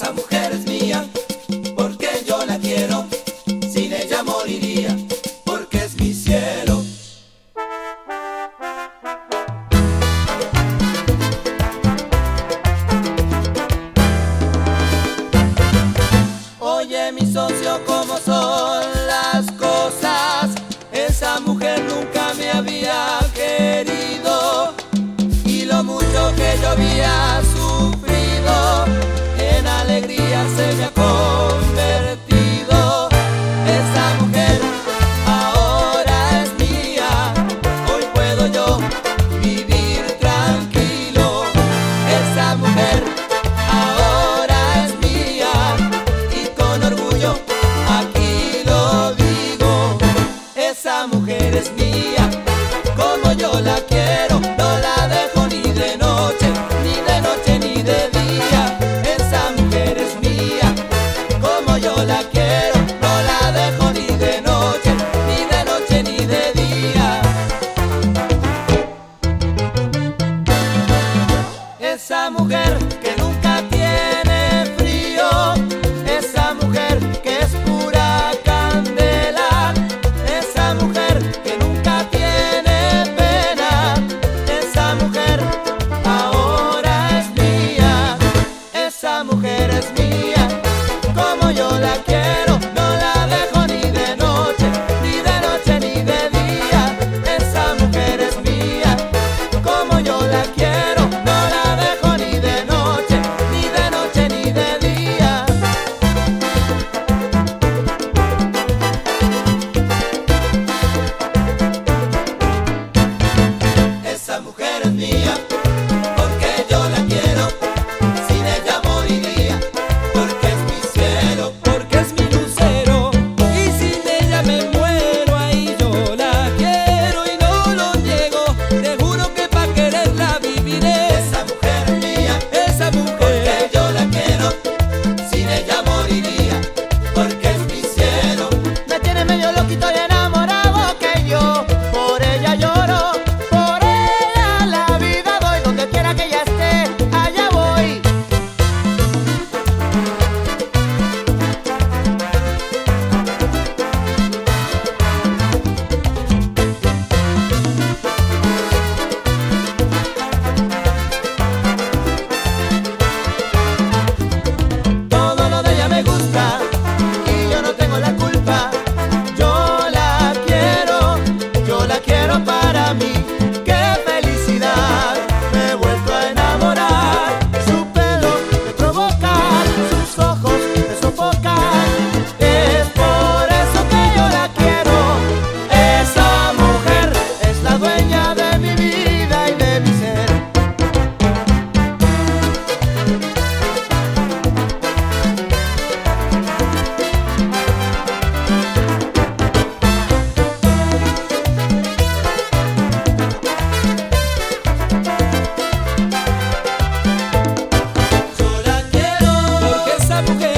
Esa mujer es mía, porque yo la quiero. Sin ella moriría, porque es mi cielo. Oye, mi socio, ¿cómo son las cosas? Esa mujer nunca me había querido. Y lo mucho que llovía su yo la quiero, no la dejo ni de noche, ni de noche ni de día. Esa mujer es mía, como yo la quiero, no la dejo ni de noche, ni de noche ni de día. Esa mujer sabe o que é?